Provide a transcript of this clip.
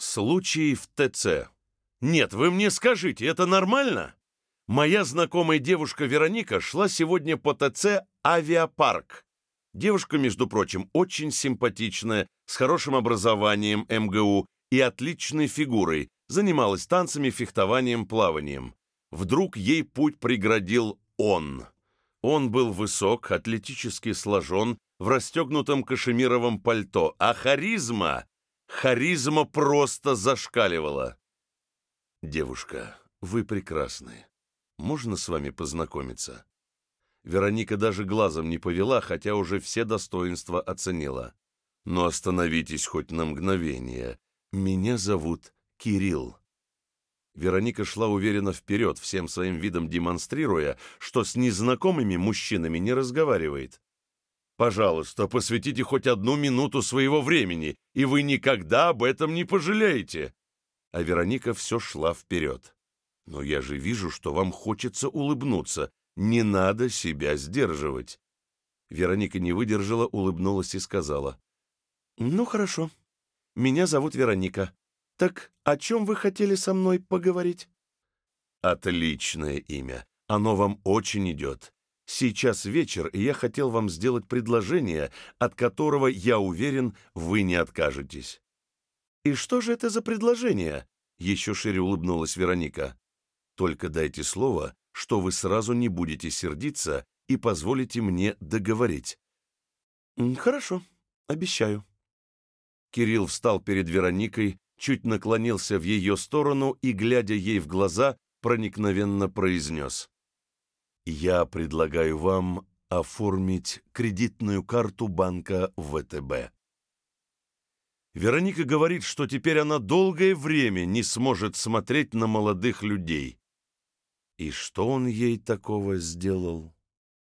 Случай в ТЦ. Нет, вы мне скажите, это нормально? Моя знакомая девушка Вероника шла сегодня по ТЦ «Авиапарк». Девушка, между прочим, очень симпатичная, с хорошим образованием МГУ и отличной фигурой, занималась танцами, фехтованием, плаванием. Вдруг ей путь преградил он. Он был высок, атлетически сложен, в расстегнутом кашемировом пальто, а харизма Харизма просто зашкаливала. «Девушка, вы прекрасны. Можно с вами познакомиться?» Вероника даже глазом не повела, хотя уже все достоинства оценила. «Но остановитесь хоть на мгновение. Меня зовут Кирилл». Вероника шла уверенно вперед, всем своим видом демонстрируя, что с незнакомыми мужчинами не разговаривает. Пожалуйста, посвятите хоть одну минуту своего времени, и вы никогда об этом не пожалеете. А Вероника все шла вперед. Но я же вижу, что вам хочется улыбнуться. Не надо себя сдерживать. Вероника не выдержала, улыбнулась и сказала. «Ну, хорошо. Меня зовут Вероника. Так о чем вы хотели со мной поговорить?» «Отличное имя. Оно вам очень идет. Сейчас вечер, и я хотел вам сделать предложение, от которого, я уверен, вы не откажетесь». «И что же это за предложение?» — еще шире улыбнулась Вероника. «Только дайте слово, что вы сразу не будете сердиться и позволите мне договорить». «Хорошо, обещаю». Кирилл встал перед Вероникой, чуть наклонился в ее сторону и, глядя ей в глаза, проникновенно произнес. Я предлагаю вам оформить кредитную карту банка ВТБ. Вероника говорит, что теперь она долгое время не сможет смотреть на молодых людей. И что он ей такого сделал?